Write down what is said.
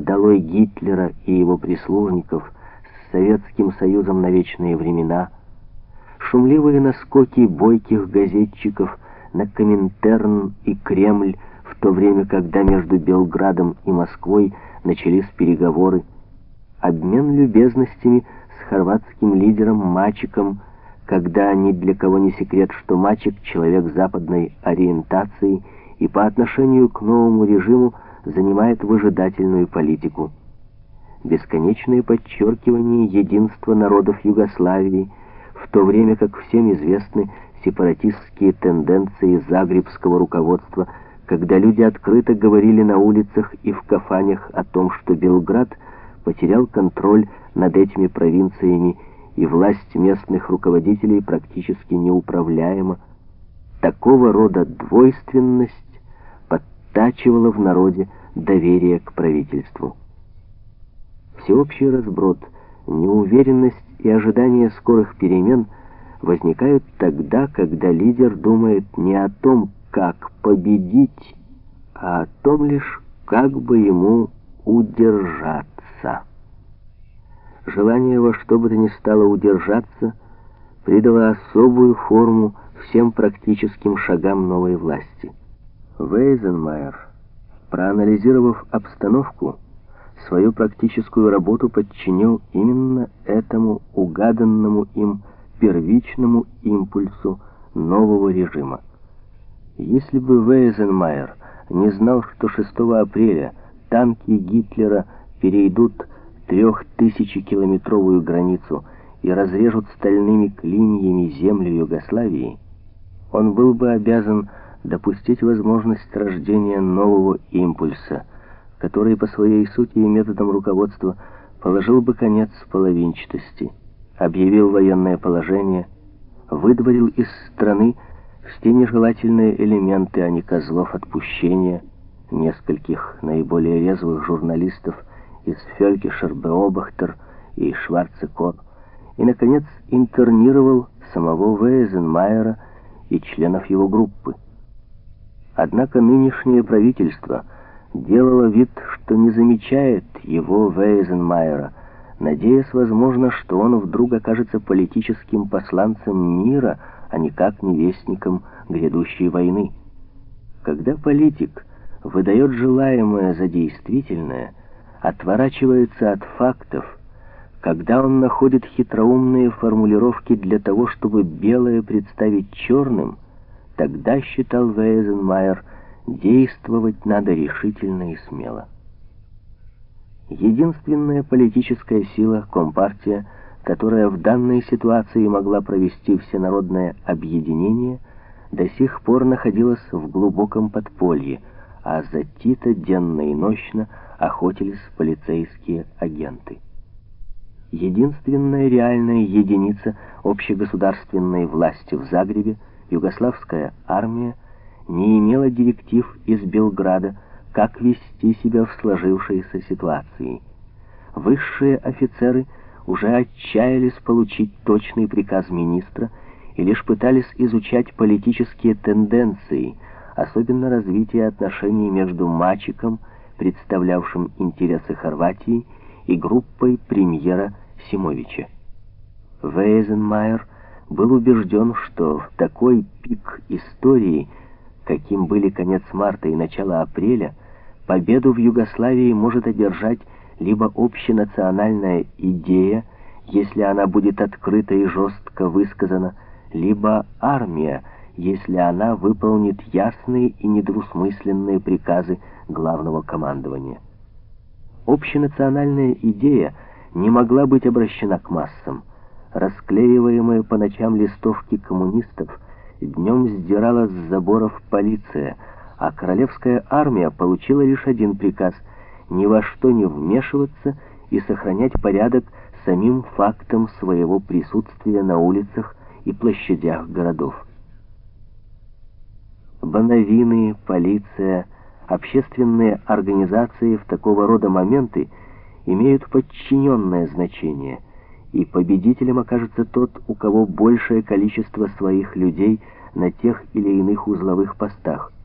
долой Гитлера и его прислужников, с Советским Союзом на вечные времена, шумливые наскоки бойких газетчиков на Коминтерн и Кремль в то время, когда между Белградом и Москвой начались переговоры, обмен любезностями с хорватским лидером Мачиком, когда ни для кого не секрет, что Мачик — человек западной ориентации и по отношению к новому режиму занимает выжидательную политику. Бесконечное подчеркивание единства народов Югославии, в то время как всем известны сепаратистские тенденции загребского руководства, когда люди открыто говорили на улицах и в кафанях о том, что Белград потерял контроль над этими провинциями и власть местных руководителей практически неуправляема. Такого рода двойственность подтачивала в народе доверие к правительству. Всеобщий разброд, неуверенность и ожидание скорых перемен возникают тогда, когда лидер думает не о том, как победить, а о том лишь, как бы ему удержаться. Желание во что бы то ни стало удержаться придало особую форму всем практическим шагам новой власти. Вейзенмайер, проанализировав обстановку, свою практическую работу подчинил именно этому угаданному им первичному импульсу нового режима. Если бы Вейзенмайер не знал, что 6 апреля танки Гитлера перейдут трехтысячекилометровую границу и разрежут стальными клиньями землю Югославии, он был бы обязан допустить возможность рождения нового импульса, который по своей сути и методам руководства положил бы конец половинчатости, объявил военное положение, выдворил из страны все нежелательные элементы, а не козлов отпущения, нескольких наиболее резвых журналистов из Фелькишер Беобахтер и Шварцекор, и, наконец, интернировал самого Вейзенмайера и членов его группы. Однако нынешнее правительство делало вид, что не замечает его Вейзенмайера, надеясь, возможно, что он вдруг окажется политическим посланцем мира, а никак не вестником грядущей войны. Когда политик выдает желаемое за действительное, отворачивается от фактов, когда он находит хитроумные формулировки для того, чтобы белое представить черным, тогда, считал Вейзенмайер, действовать надо решительно и смело. Единственная политическая сила, Компартия, которая в данной ситуации могла провести всенародное объединение, до сих пор находилась в глубоком подполье, а за Тита денно и ночно охотились полицейские агенты. Единственная реальная единица общегосударственной власти в Загребе, югославская армия, не имела директив из Белграда, как вести себя в сложившейся ситуации. Высшие офицеры уже отчаялись получить точный приказ министра и лишь пытались изучать политические тенденции, особенно развитие отношений между Мачиком, представлявшим интересы Хорватии, и группой премьера Симовича. Вейзенмайер был убежден, что в такой пик истории, каким были конец марта и начало апреля, победу в Югославии может одержать либо общенациональная идея, если она будет открыто и жестко высказана, либо армия, если она выполнит ясные и недвусмысленные приказы главного командования. Общенациональная идея не могла быть обращена к массам. Расклеиваемые по ночам листовки коммунистов днем сдирала с заборов полиция, а королевская армия получила лишь один приказ — ни во что не вмешиваться и сохранять порядок самим фактом своего присутствия на улицах и площадях городов. Бановины, полиция, общественные организации в такого рода моменты имеют подчиненное значение, и победителем окажется тот, у кого большее количество своих людей на тех или иных узловых постах –